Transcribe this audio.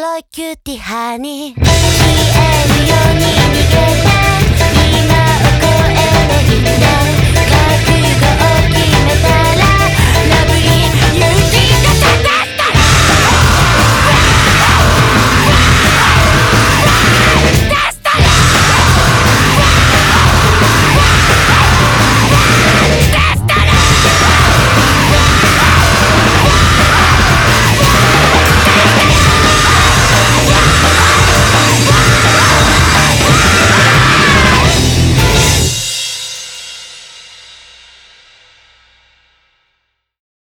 ロキューティハニー消えるように逃げる